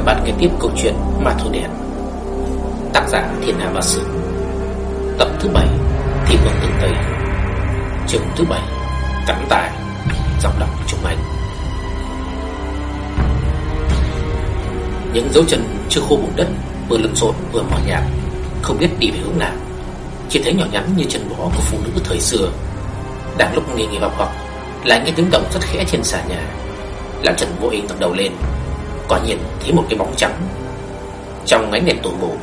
Các bạn nghe tiếp câu chuyện Ma Thu Đèn Tác giả Thiên Hà Bá Sư. Tập thứ 7 Thị Vương Tương Tây. Trường thứ 7 Cắn tài, Giọng đọc Trung Anh. Những dấu chân chưa khô bùn đất, Vừa lộn xộn vừa mỏi nhạt, Không biết đi về hướng nào. Chỉ thấy nhỏ nhắn như chân bó của phụ nữ thời xưa, Đang lúc nghỉ nghỉ học học Lại nghe tiếng động rất khẽ trên xà nhà. Làm Trần vội ngẩng đầu lên Quả nhiên thấy một cái bóng trắng. Trong ánh đèn tù mù,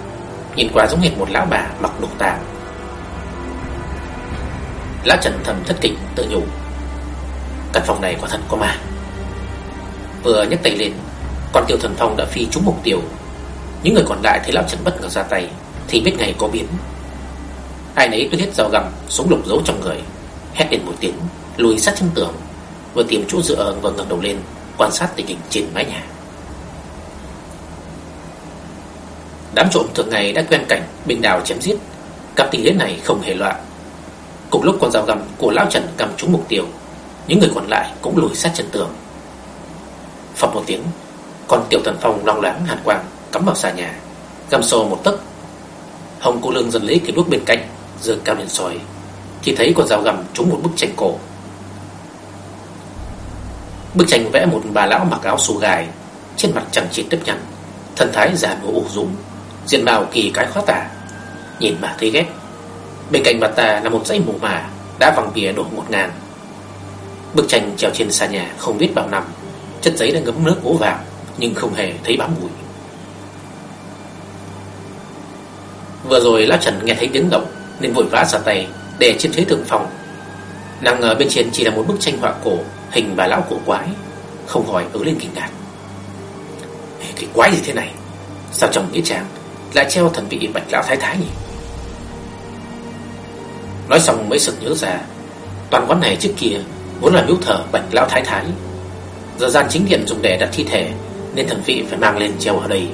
Nhìn qua giống hệt một lão bà mặc đồ tàng. Lão Trần thầm thất kinh, tự nhủ, Căn phòng này quả thật có ma. Vừa nhấc tay lên, Con tiêu thần phong đã phi trúng mục tiêu. Những người còn lại thấy lão Trần bất ngờ ra tay, Thì biết ngày có biến. Ai nấy tôi hết dao găm Súng lục giấu trong người, Hét lên một tiếng, Lùi sát chân tường, Vừa tìm chỗ dựa vừa ngẩng đầu lên, Quan sát tình hình trên mái nhà. Đám trộm thường ngày đã quen cảnh bình đào chém giết, cặp tình thế này không hề loạn. Cùng lúc con dao găm của lão Trần cầm trúng mục tiêu, những người còn lại cũng lùi sát chân tường. Phập một tiếng, con tiểu thần phong long láng hàn quang cắm vào xà nhà, găm sâu một tấc. Hồng cô lương dần lấy cái đuốc bên cạnh, giơ cao lên soi, thì thấy con dao găm trúng một bức tranh cổ. Bức tranh vẽ một bà lão mặc áo xù gài, trên mặt chẳng chỉ tấp nhăn, thần thái già nua ủ dũng Diện mạo kỳ cái khó tả. Nhìn mà thấy ghét. Bên cạnh bà ta là một dãy mù mà, Đã văng bìa đổ một ngàn. Bức tranh treo trên xa nhà không biết bao năm, Chất giấy đã ngấm nước ố vàng, Nhưng không hề thấy bám bụi. Vừa rồi Lá Trần nghe thấy tiếng động, Nên vội vã ra tay, Để trên thế thượng phòng. Nàng ngờ bên trên chỉ là một bức tranh họa cổ, Hình bà lão cổ quái, Không hỏi ứ lên kinh ngạc. Cái quái gì thế này? Sao chồng nghĩa chàng lại treo thần vị bạch lão thái thái nhỉ? Nói xong mới sực nhớ ra, Toàn quán này trước kia Vốn là miếu thờ bạch lão thái thái. Giờ gian chính điện dùng để đặt thi thể, Nên thần vị phải mang lên treo ở đây.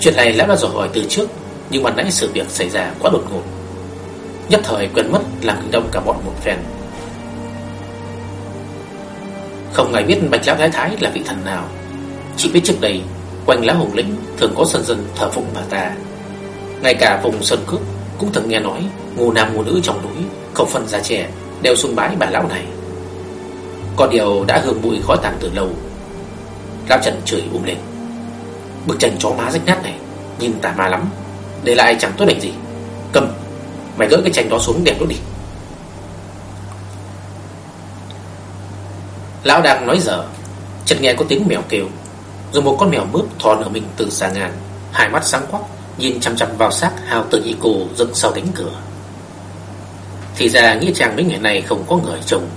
Chuyện này lão đã dò hỏi từ trước, Nhưng mà nãy sự việc xảy ra quá đột ngột. Nhất thời quên mất làm kinh động cả bọn một phen. Không ai biết bạch lão thái thái là vị thần nào. Chỉ biết trước đây Quanh lá hùng lĩnh thường có sân dân thờ phụng bà ta. Ngay cả vùng sơn cước Cũng từng nghe nói Ngô nam ngô nữ trong núi, Không phân già trẻ, Đều sung bái bà lão này. Có điều đã hương bụi khói tàn từ lâu. Lão Trần chửi um lên. Bức tranh chó má rách nát này, Nhìn tà ma lắm, Để lại chẳng tốt lành gì. Cầm, Mày gỡ cái tranh đó xuống đẹp đốt đi. Lão đang nói dở, Chợt nghe có tiếng mèo kêu rồi một con mèo mướp thò nửa mình từ xa ngàn Hai mắt sáng quắc, Nhìn chăm chăm vào xác hào tử nhị cô dựng sau cánh cửa. Thì ra nghĩa chàng mấy ngày này không có người chồng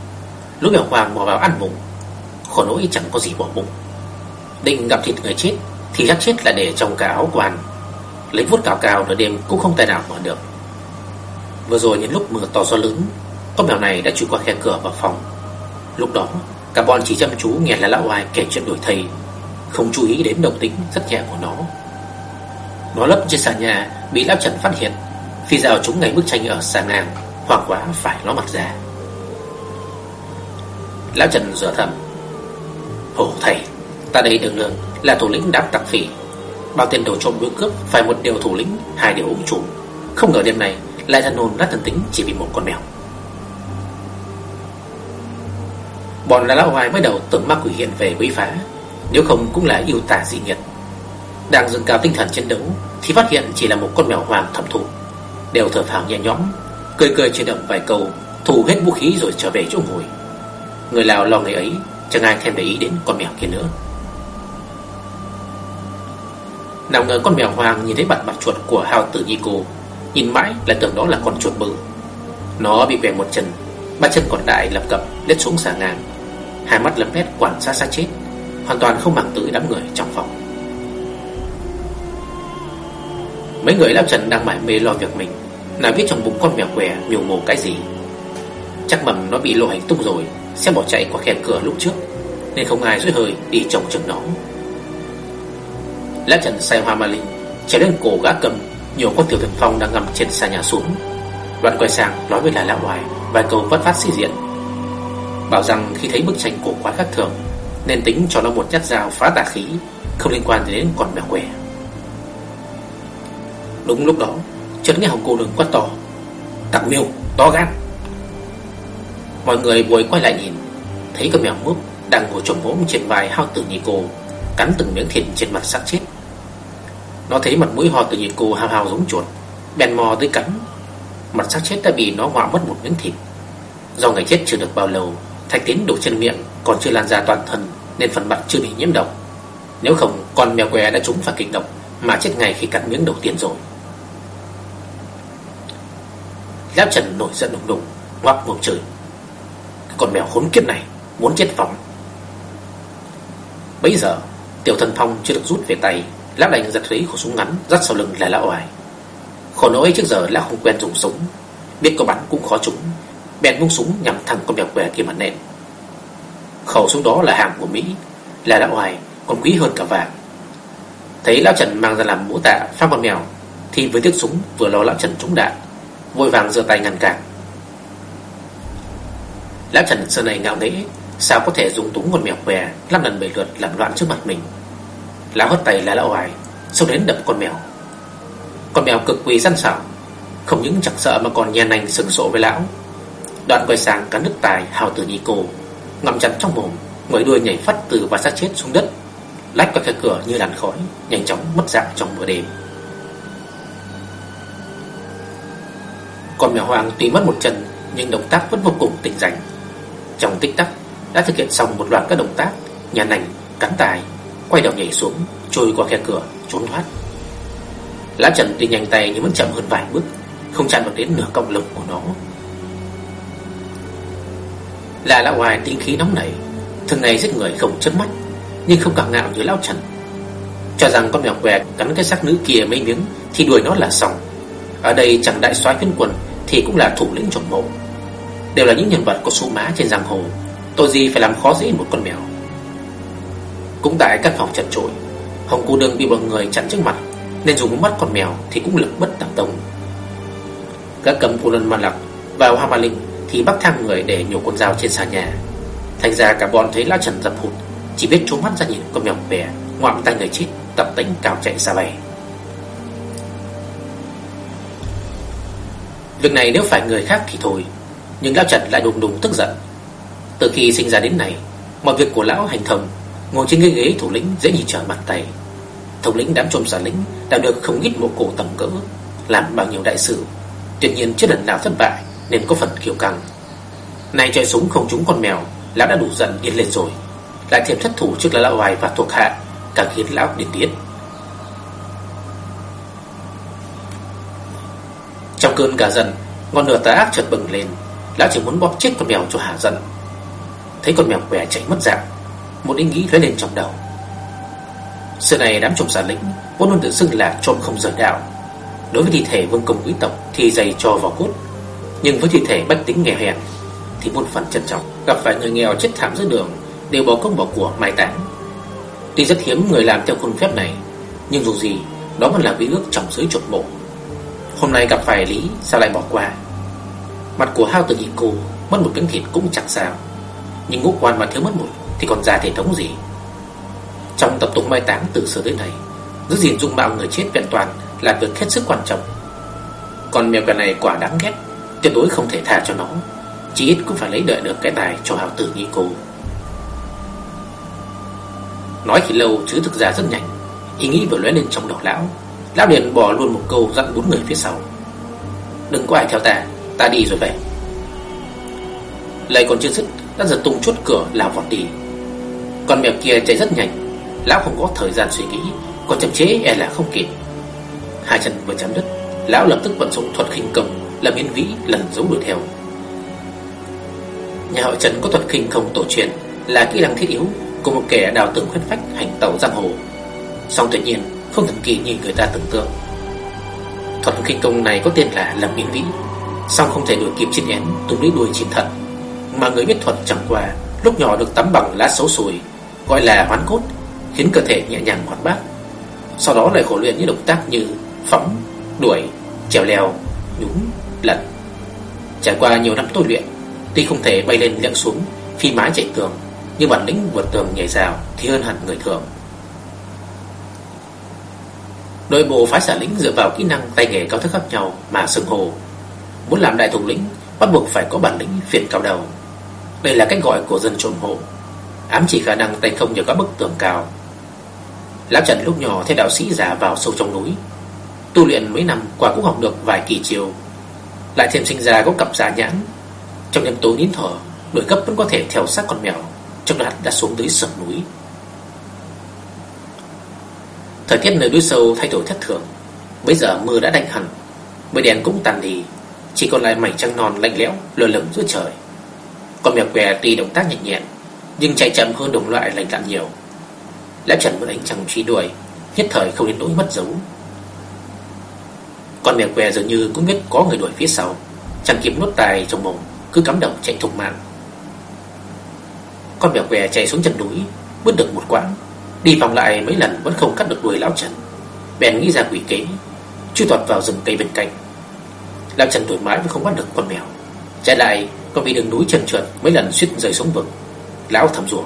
Lúc mèo hoàng bỏ vào ăn bụng Khổ nỗi chẳng có gì bỏ bụng. Định gặp thịt người chết, Thì chắc chết là để trong cả áo quan. Lấy vuốt cào cào nửa đêm cũng không tài nào mở được. Vừa rồi những lúc mưa to gió lớn, Con mèo này đã chui qua khe cửa vào phòng. Lúc đó, Cả bọn chỉ chăm chú nghe là lão oai kể chuyện đổi thầy không chú ý đến động tính rất nhẹ của nó. Nó lấp trên sàn nhà bị lão Trần phát hiện, phi rào chúng ngay bức tranh ở sàn ngang, hoảng quá phải ló mặt ra. Lão Trần rửa thầm. Hổ thầy, ta đây đường đường là thủ lĩnh đám tặc phỉ. Bao tiền đồ trộm đuôi cướp phải một điều thủ lĩnh, hai điều ủng chủ. Không ngờ đêm này lại thần hồn nát thần tính chỉ vì một con mèo. Bọn là lão hoài mới đầu tưởng ma quỷ hiện về quấy phá nếu không cũng là yêu tà dị nghiệt. Đang dâng cao tinh thần chiến đấu, Thì phát hiện chỉ là một con mèo hoàng thẩm thụ. Đều thở phào nhẹ nhõm, Cười cười chuyển động vài câu Thu hết vũ khí rồi trở về chỗ ngồi. Người Lào lo ngày ấy, Chẳng ai thèm để ý đến con mèo kia nữa. Nào ngờ con mèo hoàng nhìn thấy mặt mặt chuột của hào tử nhi cô, Nhìn mãi là tưởng đó là con chuột bự. Nó bị bẻ một chân, Ba chân còn đại lập cập, lết xuống xà ngang. Hai mắt lấm lét quản sát sát chết. Hoàn toàn không bằng tới đám người trong phòng. Mấy người lão Trần đang mải mê lo việc mình, Nào biết trong bụng con mèo què miều mồ cái gì. Chắc mầm nó bị lộ hành tung rồi, Sẽ bỏ chạy qua khe cửa lúc trước, Nên không ai dối hơi đi trồng chừng nó. Lão Trần say hoa ma linh Trèo lên cổ gã cầm, Nhiều con tiểu thần phong đang ngầm trên xa nhà xuống. Đoạn quay sang nói với là lão hoài, Vài câu vất vát sĩ diện. Bảo rằng khi thấy bức tranh cổ quá khác thường nên tính cho nó một nhát dao phá tà khí, Không liên quan đến con mèo què. Đúng lúc đó, Chợt nghe hồng cô đường quát to Tặng miêu, to gan. Mọi người vội quay lại nhìn, Thấy con mèo mướp đang ngồi trồm hốm trên vai hao tử nhị cô, Cắn từng miếng thịt trên mặt xác chết. Nó thấy mặt mũi ho tử nhị cô hao hao giống chuột, Bèn mò tới cắn. Mặt xác chết đã bị nó hòa mất một miếng thịt. Do ngày chết chưa được bao lâu, Thạch tín đổ chân miệng, Còn chưa lan ra toàn thân. Nên phần mặt chưa bị nhiễm độc. Nếu không, con mèo què đã trúng phải kịch độc Mà chết ngay khi cắn miếng đầu tiên rồi. Giáp Trần nổi giận đùng đùng Ngoắc mồm trời. Con mèo khốn kiếp này Muốn chết phóng Bây giờ, Tiểu thần phong chưa được rút về tay, Lão đành giật lấy khẩu súng ngắn Dắt sau lưng lại lão oải Khổ nỗi trước giờ lão không quen dùng súng, Biết có bắn cũng khó trúng, Bèn vung súng nhằm thẳng con mèo què kia mà nện. Khẩu súng đó là hàng của Mỹ, Là lão hoài, còn quý hơn cả vàng. Thấy lão Trần mang ra làm mũ tạ, phát con mèo, Thì với tiếc súng, vừa lo lão Trần trúng đạn, Vội vàng giơ tay ngăn cản. Lão Trần xưa này ngạo nghễ, Sao có thể dùng túng con mèo què năm lần bể lượt làm loạn trước mặt mình? Lão hất tay là lão hoài, Xông đến đập con mèo. Con mèo cực quỳ răn xảo Không những chẳng sợ mà còn nhen nành sừng sộ với lão. Đoạn quay sang cắn nước tài hào tử nhi cô Ngậm chặt trong mồm Ngoại đuôi nhảy phát từ và xác chết xuống đất Lách qua khe cửa như làn khói Nhanh chóng mất dạng trong mưa đêm Con mèo hoang tuy mất một chân Nhưng động tác vẫn vô cùng tinh rành Trong tích tắc đã thực hiện xong một loạt các động tác nhà nành, cắn tài, quay đầu nhảy xuống, trôi qua khe cửa, trốn thoát. Lá Trần tuy nhanh tay nhưng vẫn chậm hơn vài bước, không chạm được đến nửa cọng lông của nó. Là lão hoài tính khí nóng nảy, thường ngày giết người không chớp mắt, nhưng không cảm ngạo như lão Trần. Cho rằng con mèo què cắn cái xác nữ kia mấy miếng thì đuổi nó là xong. Ở đây chẳng đại soái phiên quần thì cũng là thủ lĩnh chuẩn mộ. Đều là những nhân vật có số má trên giang hồ Tôi gì phải làm khó dễ một con mèo Cũng tại căn phòng chật trội Hồng cô đương bị bọn người chặn trước mặt Nên dùng mắt con mèo thì cũng lực bất tạp tông Các cầm cô lần ma lặc Vào hoa ma linh thì bắt thang người để nhổ con dao trên sàn nhà. Thành ra cả bọn thấy lão trần dập hụt, Chỉ biết trốn mắt ra nhìn con mèo bè, Ngoạm tay người chết, Tập tính cào chạy xa bay. Việc này nếu phải người khác thì thôi, Nhưng Lão Trần lại đùng đùng tức giận. Từ khi sinh ra đến nay, Mọi việc của lão hành thông Ngồi trên cái ghế thủ lĩnh dễ nhìn trở bàn tay. Thống lĩnh đám trộm giả lĩnh Đã được không ít mộ cổ tầm cỡ, Làm bao nhiêu đại sự. Tuyệt nhiên, chưa lần nào thất bại. Nên có phần kiêu căng. Này chơi súng không trúng con mèo, Lão đã đủ giận điên lên rồi. Lại thêm thất thủ trước là lão hoài và thuộc hạ, Càng khiến lão điên tiết Trong cơn cả giận, Ngọn lửa tà ác chợt bừng lên. Lão chỉ muốn bóp chết con mèo cho hạ giận. Thấy con mèo què chạy mất dạng, Một ý nghĩ lóe lên trong đầu. Xưa này đám trộm giả lĩnh Vốn luôn tự xưng là trộm không rời đạo. Đối với thi thể vương công quý tộc Thì dày cho vào cốt nhưng với thi thể bách tính nghèo hèn, Thì muôn phần trân trọng. Gặp phải người nghèo chết thảm giữa đường, Đều bỏ công bỏ của, mai táng. Tuy rất hiếm người làm theo khuôn phép này, Nhưng dù gì, Đó vẫn là bí ước trong giới chuột mộ Hôm nay gặp phải Lý, Sao lại bỏ qua? Mặt của hao tự nhị cô Mất một miếng thịt cũng chẳng sao. Nhưng ngũ quan mà thiếu mất một Thì còn già thể thống gì? Trong tập tục mai táng từ xưa tới nay, Giữ gìn dung mạo người chết vẹn toàn Là việc hết sức quan trọng. Còn mèo cả này quả đáng ghét. Tuyệt đối không thể tha cho nó. Chỉ ít cũng phải lấy đợi được cái tài cho hào tử như cô. Nói thì lâu chứ thực ra rất nhanh. Ý nghĩ vừa lóe lên trong đầu lão. Lão liền bỏ luôn một câu dặn bốn người phía sau. Đừng có ai theo ta Ta đi rồi về Lời còn chưa dứt đã giật tung chốt cửa lão vọt đi. Con mèo kia chạy rất nhanh, lão không có thời gian suy nghĩ, còn chậm chế e là không kịp. Hai chân vừa chạm đất, lão lập tức vận dụng thuật khinh công, là Yên vĩ lần giống đuổi theo. Nhà họ Trần có thuật kinh không tổ truyền là kỹ năng thiết yếu của một kẻ đào tường khuyết phách hành tẩu giang hồ. Song tuyệt nhiên không thần kỳ như người ta tưởng tượng. Thuật kinh công này có tên là Lâm Yên Vĩ, song không thể đuổi kịp chiến én tung lấy đuôi chim thật mà người biết thuật chẳng qua lúc nhỏ được tắm bằng lá xấu sùi gọi là hoán cốt khiến cơ thể nhẹ nhàng hoạt bát sau đó lại khổ luyện những động tác như phóng đuổi trèo leo nhúng lật trải qua nhiều năm tôi luyện, tuy không thể bay lên lẫn xuống phi mái chạy tường, Nhưng bản lĩnh vượt tường nhảy rào Thì hơn hẳn người thường. Nội bộ phái xả lính dựa vào kỹ năng tay nghề cao thức khác nhau Mà sừng hồ Muốn làm đại thủ lĩnh, Bắt buộc phải có bản lĩnh phiền cao đầu. Đây là cách gọi của dân trộm hộ, Ám chỉ khả năng tay không nhờ các bức tường cao. Lão Trần lúc nhỏ theo đạo sĩ giả vào sâu trong núi. Tu luyện mấy năm qua cũng học được vài kỳ chiều lại thêm sinh ra có cặp giả nhãn. Trong đêm tối nín thở Đuổi cấp vẫn có thể theo sát con mèo, Trong đoạn đã xuống tới sườn núi. Thời tiết nơi núi sâu thay đổi thất thường. Bây giờ mưa đã đánh hẳn Mây đèn cũng tàn đi, Chỉ còn lại mảnh trăng non lạnh lẽo lơ lửng giữa trời. Con mèo què tuy động tác nhẹ nhẹn, Nhưng chạy chậm hơn đồng loại lành lặn nhiều. Lẽ Trần vẫn đánh trăng truy đuổi, Nhất thời không đến nỗi mất dấu. Con mèo què dường như cũng biết có người đuổi phía sau. Chẳng kịp nuốt tài trong mồm, Cứ cắm đầu chạy thục mạng. Con mèo què chạy xuống chân núi, Bước được một quãng, Đi vòng lại mấy lần vẫn không cắt được đuôi lão Trần Bèn nghĩ ra quỷ kế, Chui tọt vào rừng cây bên cạnh. Lão Trần đuổi mãi vẫn không bắt được con mèo. Chạy lại còn bị đường núi trơn trượt Mấy lần suýt rơi xuống vực. Lão thầm rủa,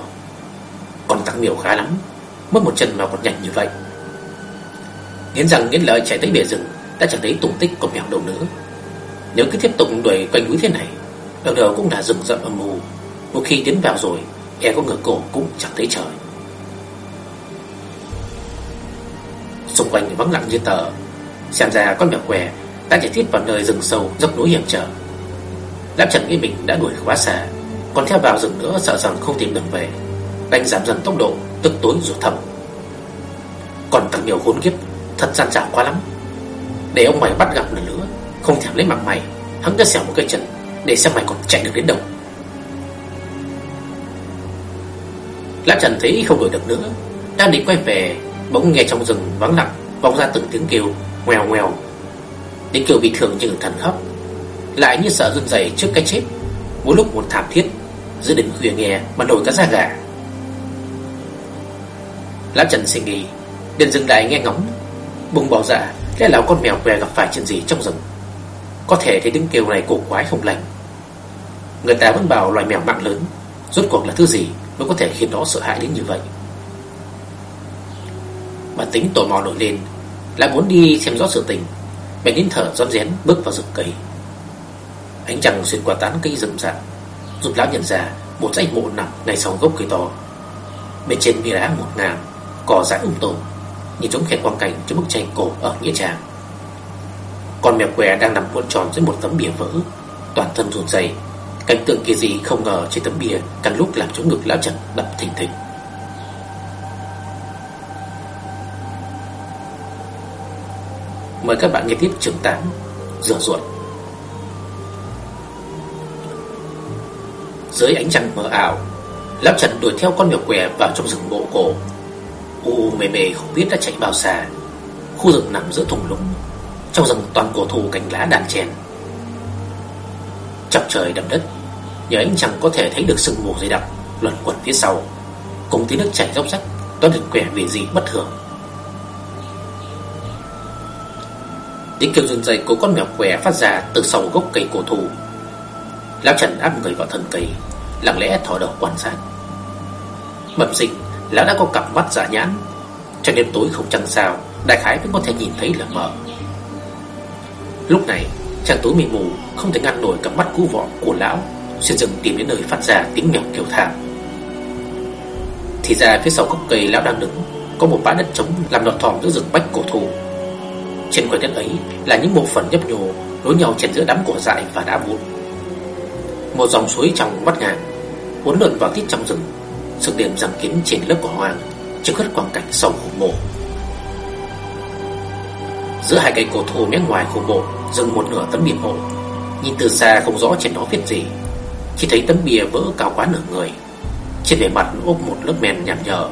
Con tăng miểu khá lắm, Mất một chân mà còn nhanh như vậy. Nghiến rằng nghiến lợi chạy tới bìa rừng đã chẳng thấy tung tích của mèo đâu nữa. Nếu cứ tiếp tục đuổi quanh núi thế này, Đầu đầu cũng là rừng rậm âm mù Một khi tiến vào rồi E có ngửa cổ cũng chẳng thấy trời. Xung quanh vắng lặng như tờ, Xem ra con mèo què Đã chạy tiếp vào nơi rừng sâu dốc núi hiểm trở. Láp Trần nghĩ mình đã đuổi quá xa, Còn theo vào rừng nữa sợ rằng không tìm đường về, Đành giảm dần tốc độ, Tức tối rồi thầm. Còn thằng nhiều khốn kiếp, Thật gian dảo quá lắm. Để ông mày bắt gặp lần nữa, Không thèm lấy mặt mày, Hắn đã xẻo một cây chân, Để xem mày còn chạy được đến đâu. Lão Trần thấy không đuổi được nữa Đang định quay về, Bỗng nghe trong rừng vắng lặng, Vọng ra từng tiếng kêu, ngoèo ngoèo. Tiếng kêu bị thường như thần khóc Lại như sợ run rẩy trước cái chết. Mỗi lúc một thảm thiết, Giữa đỉnh khuya nghe mà nổi cả da gà. Lão Trần suy nghĩ Đến dừng lại nghe ngóng, Bùng bỏ dạ Lẽ là con mèo què gặp phải chuyện gì trong rừng? Có thể thấy tiếng kêu này cổ quái không lành. Người ta vẫn bảo loài mèo mạng lớn, Rốt cuộc là thứ gì Mới có thể khiến nó sợ hãi đến như vậy? Bản tính tò mò nổi lên, Lại muốn đi xem rõ sự tình, Bèn nín thở rón rén bước vào rừng cây. Ánh trăng xuyên qua tán cây rậm rạp, Giúp lão nhận ra Một dãy mộ nằm ngay sau gốc cây to. Bên trên bia đá một ngàm Cỏ dại um tùm. Nhìn giống hệt quang cảnh trên bức tranh cổ ở Nghĩa Trang. Con mèo què đang nằm cuộn tròn dưới một tấm bìa vỡ, Toàn thân rụt rẩy. Cảnh tượng kia gì không ngờ trên tấm bìa Càng lúc làm chỗ ngực lão Trần đập thình thịch. Mời các bạn nghe tiếp chương 8 Rửa ruột. Dưới ánh trăng mờ ảo, Lão Trần đuổi theo con mèo què vào trong rừng bộ cổ. U mê mê không biết đã chạy bao xa. Khu rừng nằm giữa thùng lũng, Trong rừng toàn cổ thụ cành lá đàn chèn. Chọc trời đầm đất Nhờ ánh chẳng có thể thấy được sương mù dày đặc Luẩn quẩn phía sau, Cùng tiếng nước chảy róc rách Toán được quẻ về gì bất thường. Tiếng kêu run rẩy của con mèo què phát ra từ sau gốc cây cổ thụ. Lão Trần áp người vào thân cây, Lặng lẽ thò đầu quan sát. Bẩm sinh Lão đã có cặp mắt giả nhãn. Trong đêm tối không trăng sao, Đại khái vẫn có thể nhìn thấy là mờ. Lúc này, chàng tối mịt mù, không thể ngăn nổi cặp mắt cú vọ của lão Xuyên rừng tìm đến nơi phát ra tiếng mèo kêu thảm. Thì ra phía sau gốc cây lão đang đứng, Có một bãi đất trống làm lọt thỏm giữa rừng bách cổ thụ. Trên khoảnh đất ấy là những bộ phận nhấp nhô, Nối nhau trên giữa đám cỏ dại và đá vụn Một dòng suối trong mắt ngàn Uốn lượn vào tít trong rừng sự tiệm răng kín trên lớp của Hoàng Trước khất quang cảnh sau khu mộ Giữa hai cây cổ thụ mé ngoài khu mộ Dừng một nửa tấm bia mộ Nhìn từ xa không rõ trên đó viết gì. Chỉ thấy tấm bia vỡ cao quá nửa người. Trên bề mặt ốp một lớp men nhảm nhở.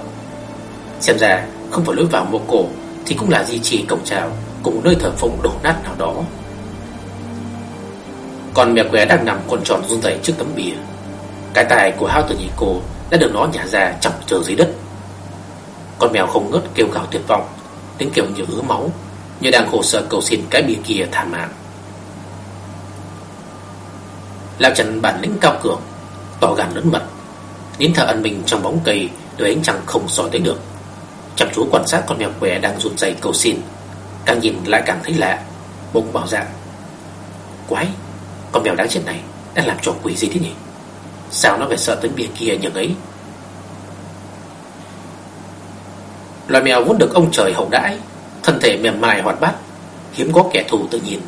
Xem ra, không phải lối vào mộ cổ Thì cũng là di trì cổng trào Cùng nơi thờ phụng đổ nát nào đó. Còn mẹ quế đang nằm cuộn tròn run rẩy trước tấm bia. Cái tài của hao tử nhị cô đã được nó nhả ra chọc chờ dưới đất. Con mèo không ngớt kêu gào tuyệt vọng, tiếng kêu như ứa máu, như đang khổ sở cầu xin cái bia kia thả mạng. Lão Trần bản lĩnh cao cường, tỏ gan lớn mật, Nín thở ẩn mình trong bóng cây Đôi ánh chẳng không soi tới được Chăm chú quan sát con mèo què đang rụt dày cầu xin Càng nhìn lại càng thấy lạ Bụng bảo dạng: Quái Con mèo đáng chết này Đang làm trò quỷ gì thế nhỉ Sao nó phải sợ tới bia kia nhường ấy? Loài mèo vốn được ông trời hậu đãi, Thân thể mềm mại hoạt bát, Hiếm có kẻ thù tự nhiên.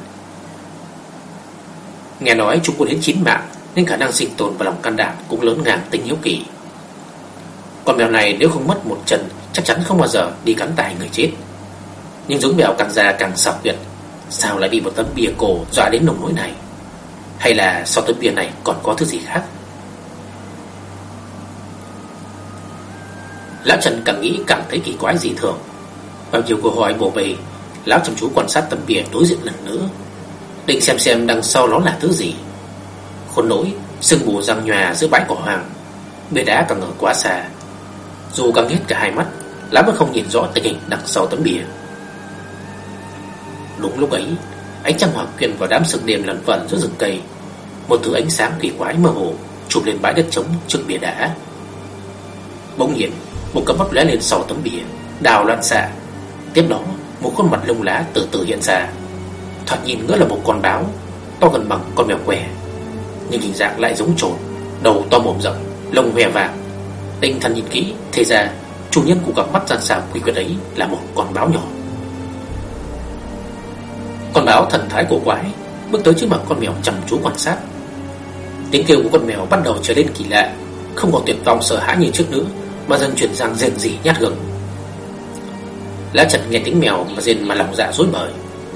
Nghe nói chúng có đến chín mạng, Nên khả năng sinh tồn và lòng can đảm Cũng lớn ngang tính hiếu kỳ Con mèo này nếu không mất một chân, Chắc chắn không bao giờ đi cắn tài người chết. Nhưng giống mèo càng già càng xảo quyệt, Sao lại bị một tấm bia cổ dọa đến nồng nỗi này? Hay là sau tấm bia này còn có thứ gì khác? Lão Trần càng nghĩ cảm thấy kỳ quái dị thường. Bao nhiêu câu hỏi bổ bề, Lão chăm chú quan sát tấm bia đối diện lần nữa, Định xem xem đằng sau nó là thứ gì. Khốn nỗi, Sương mù răng nhòa giữa bãi cỏ hoàng Bia đá càng ở quá xa. Dù càng hết cả hai mắt, Lão vẫn không nhìn rõ tình hình đằng sau tấm bia Đúng lúc ấy, Ánh trăng hòa quyện vào đám sương đêm lần vần giữa rừng cây. Một thứ ánh sáng kỳ quái mơ hồ Chụp lên bãi đất trống trước bia đá. Bỗng nhiên một cặp mắt lóe lên sau tấm bìa, Đào loạn xạ Tiếp đó, một khuôn mặt lông lá từ từ hiện ra. Thoạt nhìn ngỡ là một con báo, To gần bằng con mèo què. Nhưng hình dạng lại giống trồn Đầu to mồm rộng, Lông hòe vàng. Tinh thần nhìn kỹ Thế ra chủ nhân của cặp mắt gian xảo quỷ quyệt ấy Là một con báo nhỏ. Con báo thần thái cổ quái, Bước tới trước mặt con mèo chăm chú quan sát. Tiếng kêu của con mèo bắt đầu trở nên kỳ lạ, Không còn tuyệt vọng sợ hãi như trước nữa. Mà dần chuyển sang rèn rỉ nhát gừng. Lá chặt nghe tiếng mèo mà rền mà lòng dạ rối bời.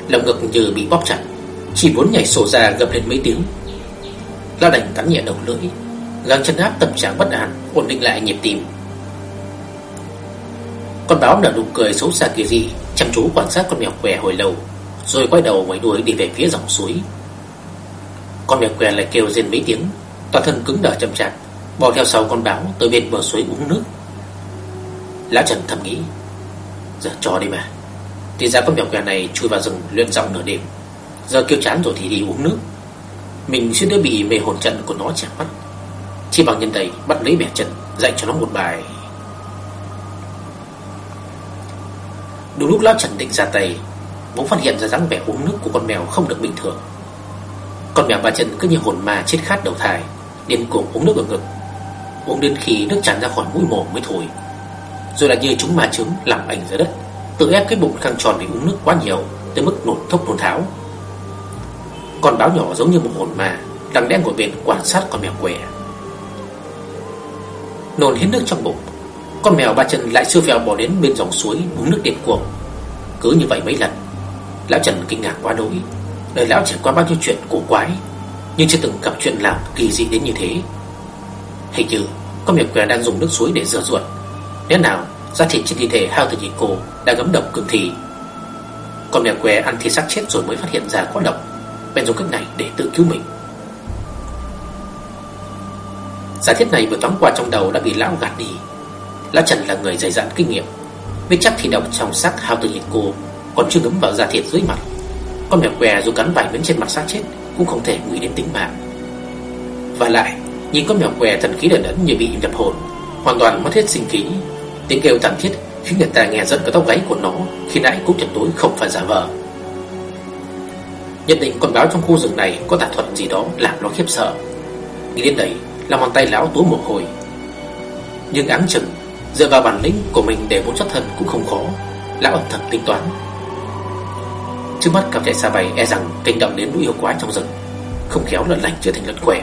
Lòng ngực như bị bóp chặt. Chỉ muốn nhảy sổ ra gầm lên mấy tiếng. Lão đành cắn nhẹ đầu lưỡi. Găng chân áp tâm trạng bất an, Ổn định lại nhịp tim. Con báo nở nụ cười xấu xa kia gì Chăm chú quan sát con mèo què hồi lâu, Rồi quay đầu ngoảnh đuôi đi về phía dòng suối. Con mèo què lại kêu rên mấy tiếng, Toàn thân cứng đờ chậm chạp, Bò theo sau con báo tới bên bờ suối uống nước. Lão Trần thầm nghĩ. Giờ cho đi mà. Thì ra con mèo què này chui vào rừng luyện giọng nửa đêm. Giờ kêu chán rồi thì đi uống nước. Mình suýt nữa bị mê hồn trận của nó chạm mắt. Chỉ bằng nhân đây bắt lấy bẻ chân Dạy cho nó một bài. Đúng lúc Lão Trần định ra tay, Bỗng phát hiện ra dáng vẻ uống nước của con mèo không được bình thường. Con mèo ba chân cứ như hồn ma chết khát đầu thai, Điên cuồng uống nước ở ngực. Uống đến khi nước tràn ra khỏi mũi mồm mới thôi rồi là như chúng ma trứng làm ảnh dưới đất, Tự ép cái bụng căng tròn vì uống nước quá nhiều Tới mức nổ thốc nổ tháo. Con báo nhỏ giống như một hồn ma, Đang đen của bên quan sát con mèo què. Nôn hết nước trong bụng, Con mèo ba chân lại siêu phèo bỏ đến bên dòng suối Uống nước điện cuồng. Cứ như vậy mấy lần, Lão Trần kinh ngạc quá đỗi. Đời lão trải qua bao nhiêu chuyện cổ quái, Nhưng chưa từng gặp chuyện làm kỳ dị đến như thế. Hình như con mèo què đang dùng nước suối để rửa ruột Lẽ nào da thịt trên thi thể hao tử nhị cô đã ngấm độc cực thì Con mèo què ăn thịt xác chết rồi mới phát hiện ra có độc. Bèn dùng cách này để tự cứu mình. Giả thiết này vừa thoáng qua trong đầu đã bị lão gạt đi. Lão Trần là người dày dặn kinh nghiệm. Biết chắc thì độc trong xác hao tử nhị cô Còn chưa ngấm vào da thịt dưới mặt. Con mèo què dù cắn vài miếng trên mặt xác chết Cũng không thể nguy đến tính mạng. Và lại, Nhìn con mèo què thần khí đần đẫn như bị nhập hồn, Hoàn toàn mất hết sinh khí Tiếng kêu thảm thiết khiến người ta nghe giận cả tóc gáy của nó Khi nãy cũng tuyệt đối không phải giả vờ. Nhất định con báo trong khu rừng này Có tà thuật gì đó làm nó khiếp sợ. Nghĩ đến đây là bàn tay lão túa mồ hôi. Nhưng áng chừng, Dựa vào bản lĩnh của mình để muốn xuất thân cũng không khó. Lão ẩn thật tính toán. Trước mắt cặp chạy xa bay e rằng kinh động đến lũ yêu quái trong rừng, Không khéo lần lành chưa thành lần khỏe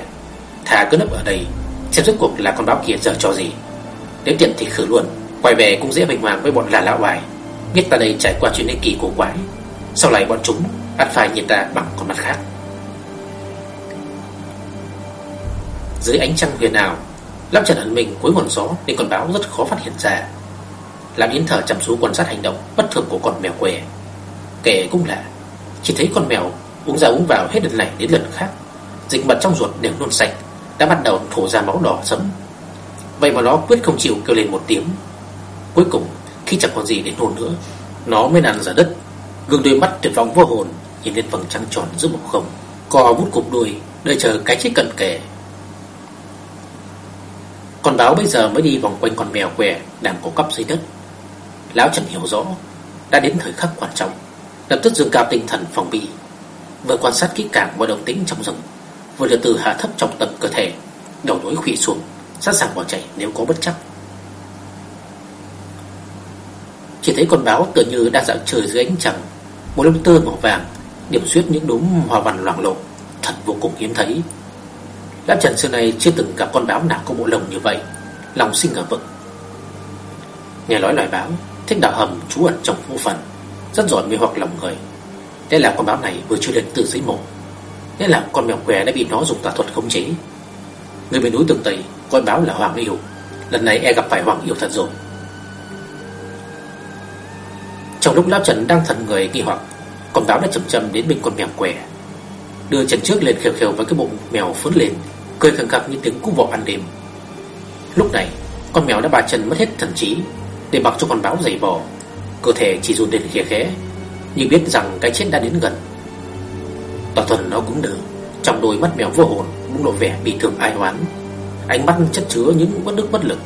Thà cứ nấp ở đây, Xem rốt cuộc là con báo kia giờ cho gì. Nếu tiện thì khử luôn. Quay về cũng dễ bình hoàng với bọn là lão bài Biết ta đây trải qua chuyện kỳ cổ quái. Sau này bọn chúng Ăn phải nhìn ta bằng con mắt khác. Dưới ánh trăng huyền ảo Lắp Trần ẩn mình cuối ngọn gió Nên con báo rất khó phát hiện ra. Làm yến thở chăm chú quan sát hành động Bất thường của con mèo què. Kể cũng lạ, Chỉ thấy con mèo uống ra uống vào hết lần này đến lần khác. Dịch mật trong ruột đều nôn sạch, Đã bắt đầu thổ ra máu đỏ sẫm. Vậy mà nó quyết không chịu kêu lên một tiếng. Cuối cùng Khi chẳng còn gì để nôn nữa Nó mới nằm ra đất Gương đôi mắt tuyệt vọng vô hồn Nhìn lên vầng trăng tròn giữa bầu không Co vút cục đuôi Đợi chờ cái chết cận kề Con báo bây giờ mới đi vòng quanh con mèo què đang cổ cắp dưới đất. Lão chẳng hiểu rõ, đã đến thời khắc quan trọng, lập tức dương cao tinh thần phòng bị, vừa quan sát kỹ càng mọi động tĩnh trong rừng, vừa từ từ hạ thấp trọng tâm cơ thể, đầu đối khuỵu xuống, sẵn sàng bỏ chạy nếu có bất chắc. Chỉ thấy con báo tựa như đang dạo trời dưới ánh trăng, một lông tơ màu vàng điểm xuyết những đốm hoa văn loạn lộ, thật vô cùng hiếm thấy. Lão Trần xưa nay chưa từng gặp con báo nào có bộ lông như vậy, lòng sinh ngờ vực. Nghe nói loài báo thích đào hầm trú ẩn trong vô phần, rất giỏi mê hoặc lòng người. Thế là con báo này vừa chưa lên từ dưới mộ, thế là con mèo què đã bị nó dùng tà thuật khống chế. Người bên núi tường Tây coi báo là Hoàng Yêu, lần này e gặp phải Hoàng Yêu thật rồi. Trong lúc Lão Trần đang thần người nghi hoặc, con báo đã chậm chậm đến bên con mèo què, đưa chân trước lên khều khều với cái bụng mèo phớn lên, cười khẳng khặc như tiếng cú vọ ăn đêm. Lúc này, con mèo đã bà chân mất hết thần trí, để mặc cho con báo giày vò, cơ thể chỉ run lên khẽ khẽ, như biết rằng cái chết đã đến gần. Tòa thuần nó cũng đỡ trong đôi mắt mèo vô hồn cũng lộ vẻ bị thương ai oán, ánh mắt chất chứa những bất đức bất lực,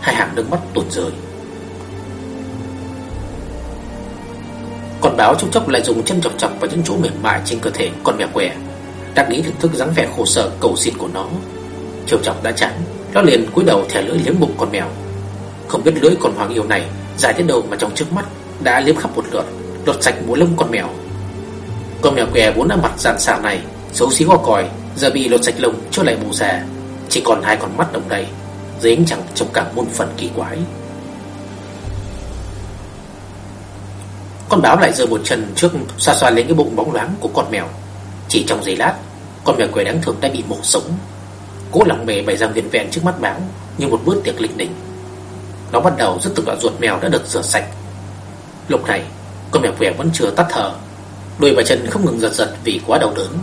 hai hàng nước mắt tuột rơi. Con báo trong chốc lại dùng chân chọc chọc vào những chỗ mềm mại trên cơ thể con mèo què, đang nghĩ thưởng thức dáng vẻ khổ sở cầu xin của nó. Chiều chọc đã chán, nó liền cúi đầu thè lưỡi liếm bụng con mèo. Không biết lưỡi con hoàng yêu này dài đến đâu mà trong trước mắt đã liếm khắp một lượt, lột sạch mỗi lông con mèo. Con mèo què vốn đã mặt dạn xào này, xấu xí ho còi, giờ bị lột sạch lông cho lại bù già, chỉ còn hai con mắt đồng đầy, dưới ánh chẳng trông cả muôn phần kỳ quái. Con báo lại giơ một chân trước xoa xoa lên cái bụng bóng loáng của con mèo. Chỉ trong giây lát, con mèo quỷ đáng thương đã bị mổ sống. Cố lòng mề bày ra viên vẹn trước mắt báo như một bữa tiệc linh đình. Nó bắt đầu rất từng đoạn ruột mèo đã được rửa sạch. Lúc này, con mèo quẻ vẫn chưa tắt thở. đôi và chân không ngừng giật giật vì quá đau đớn.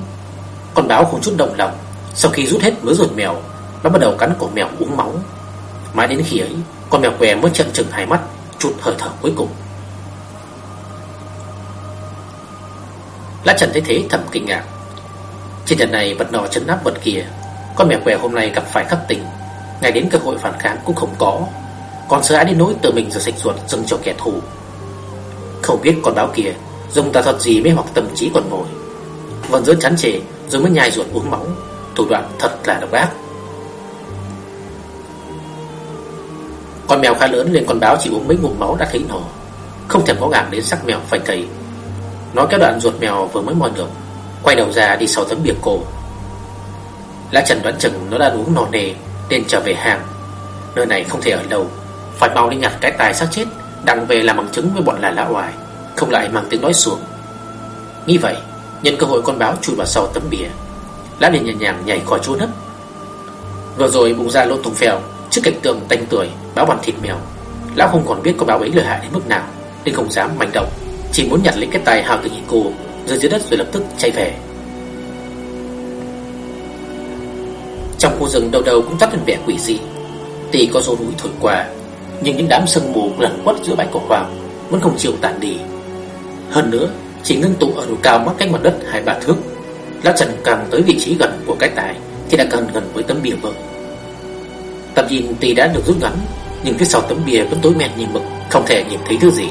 Con báo không chút động lòng. Sau khi rút hết mớ ruột mèo, nó bắt đầu cắn cổ mèo uống máu. Mãi đến khi ấy, con mèo què mới chậm chừng hai mắt, chút hơi thở cuối cùng. Lã Trần thấy thế thầm kinh ngạc. Trên trận này vật nọ chấn áp vật kia, con mèo què hôm nay gặp phải khắc tình, ngay đến cơ hội phản kháng cũng không có, còn sợ đến nỗi tự mình giờ sạch ruột dâng cho kẻ thù. Không biết con báo kia dùng tà thuật gì mới hoặc tâm trí còn mồi. Vẫn rất chán chề rồi mới nhai ruột uống máu, thủ đoạn thật là độc ác. Con mèo khá lớn nên con báo chỉ uống mấy ngụm máu đã thấy nổ, không thèm ngó ngàng đến sắc mèo phải thầy nó kéo đoạn ruột mèo vừa mới mòn được Quay đầu ra đi sau tấm bìa cổ. Lá Trần đoán chừng nó đã uống nò nề Nên trở về hàng. Nơi này không thể ở lâu, Phải mau đi nhặt cái tài xác chết Đặng về làm bằng chứng với bọn là lão hoài, Không lại mang tiếng nói xuống Nghĩ vậy, Nhân cơ hội con báo chui vào sau tấm bìa Lá liền nhẹ nhàng nhảy khỏi chỗ nấp. Vừa rồi bụng ra lộn thùng phèo, Trước cảnh tượng tanh tuổi báo bằng thịt mèo. Lão không còn biết con báo ấy lợi hại đến mức nào, Nên không dám manh động chỉ muốn nhặt lấy cái tài hào từ nhị cô Rơi dưới đất rồi lập tức chạy về. Trong khu rừng đầu đầu cũng tắt lên vẻ quỷ dị. Tuy có gió núi thổi qua, Nhưng những đám sương mù lẩn quất giữa bãi cỏ hoang Vẫn không chịu tản đi. Hơn nữa, Chỉ ngưng tụ ở độ cao mắc cách mặt đất hai ba thước lát Trần càng tới vị trí gần của cái tài Thì đã gần gần với tấm bìa vỡ. Tầm nhìn tuy đã được rút ngắn, Nhưng phía sau tấm bìa vẫn tối men như mực, Không thể nhìn thấy thứ gì.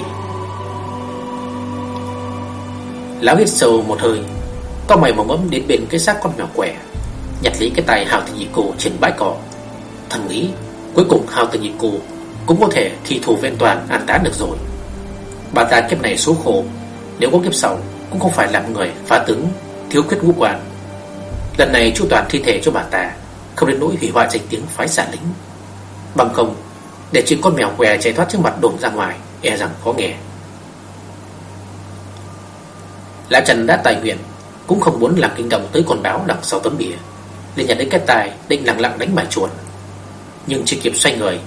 Lão hít sâu một hơi. Có mày mà ấm đến bên cái xác con mèo quẻ. Nhặt lấy cái tay Hào Thị Nhị Cô trên bãi cỏ. Thầm nghĩ Cuối cùng Hào Thị Nhị Cô Cũng có thể thi thủ vẹn toàn, an tán được rồi. Bà ta kiếp này số khổ. Nếu có kiếp sau, Cũng không phải làm người phá tướng, Thiếu khuyết ngũ quan. Lần này chu toàn thi thể cho bà ta, Không đến nỗi hủy hoại danh tiếng phái xả lính. Bằng không, Để chuyện con mèo què chạy thoát trước mặt đồn ra ngoài E rằng khó nghe. Lão Trần đã tài nguyện Cũng không muốn làm kinh động tới con báo đằng sau tấm bìa liền nhận đến cái tài định lặng lặng đánh bài chuột. Nhưng chưa kịp xoay người,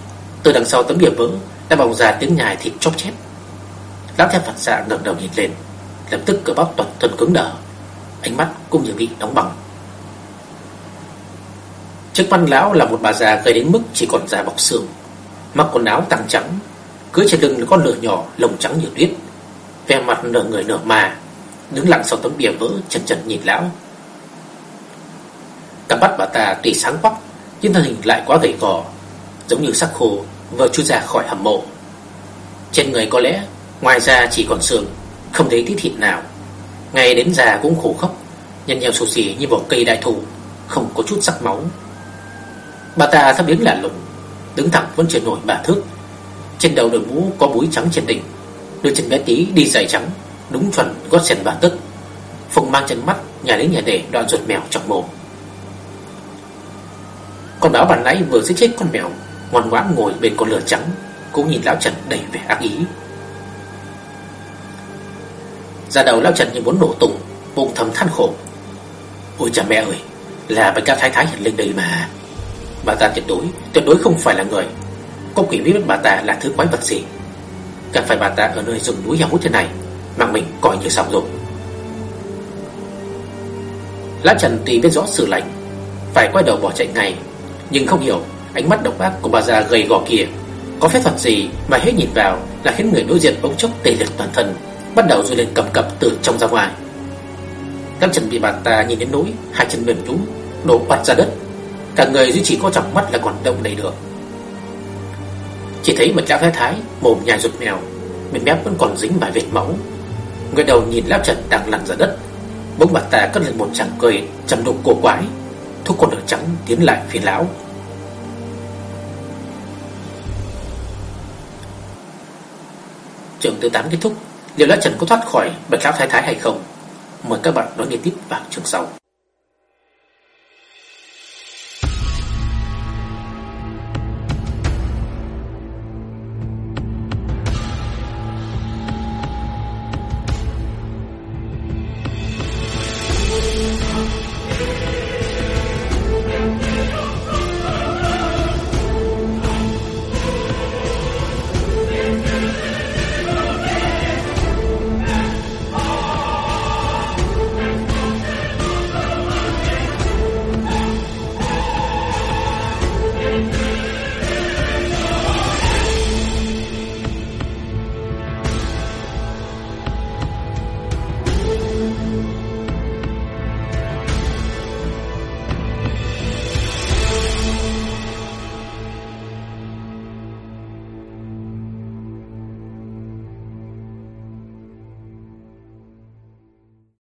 Từ đằng sau tấm bìa vỡ Đã bồng ra tiếng nhài thịt chóp chép. Lão theo phản xạ dạ ngẩng đầu nhìn lên, Lập tức cửa bắp toàn thân cứng đờ, Ánh mắt cũng như bị đóng bằng Trước văn lão là một bà già gầy đến mức chỉ còn da bọc xương, Mặc quần áo tăng trắng, Cưới trên lưng là con lửa nhỏ lồng trắng như tuyết ve mặt nửa người nửa mà Đứng lặng sau tấm bìa vỡ chật chật nhìn lão. Cặp bắt bà ta tuy sáng quắc, Nhưng thân hình lại quá gầy gò, Giống như sắc khô vừa chui ra khỏi hầm mộ. Trên người có lẽ, Ngoài ra chỉ còn xương, Không thấy tí thịt nào. Ngay đến già cũng khổ khóc Nhăn nheo xù xì như vỏ cây đại thụ, Không có chút sắc máu. Bà ta thấp đến lạ lùng, Đứng thẳng vẫn chưa nổi bà thước. Trên đầu đội mũ có búi trắng trên đỉnh, Đôi chân bé tí đi giày trắng. Đúng chuẩn gót sen bà tức. Phùng mang chân mắt, nhà đến nhà để đoạn ruột mèo trong mồm. Con báo bản nãy vừa giết chết con mèo, Ngoan ngoãn ngồi bên con lửa trắng, Cũng nhìn lão Trần đầy vẻ ác ý. Ra đầu lão Trần như muốn nổ tung, Bụng thầm than khổ. Ôi cha mẹ ơi, Là bạch ca thái thái hiện lên đây mà. Bà ta tuyệt đối Tuyệt đối không phải là người. Có quỷ biết bà ta là thứ quái vật gì? Cần phải bà ta ở nơi rừng núi hẻo hút thế này mà mình coi như xong rồi. Lã Trần tuy biết rõ sự lạnh, Phải quay đầu bỏ chạy ngay, Nhưng không hiểu ánh mắt độc ác của bà già gầy gò kia Có phép thuật gì mà hết nhìn vào Là khiến người đối diện bỗng chốc tê liệt toàn thân, Bắt đầu rơi lên cầm cập từ trong ra ngoài. Lão Trần bị bà ta nhìn đến nỗi Hai chân mềm nhũn, đổ bật ra đất. Cả người duy chỉ có trọng mắt là còn động đầy được. Chỉ thấy một lão thái thái Mồm nhai rụt mèo, miệng mép vẫn còn dính vài vệt máu. Người đầu nhìn lão Trần đang lăn ra đất. Bỗng mặt ta cất lên một chàng cười, Trầm đục cổ quái. Thúc con đường trắng tiến lại phía lão. Trường thứ 8 kết thúc. Liệu lão Trần có thoát khỏi bạch lão thái thái hay không? Mời các bạn đón nghe tiếp vào chương sau.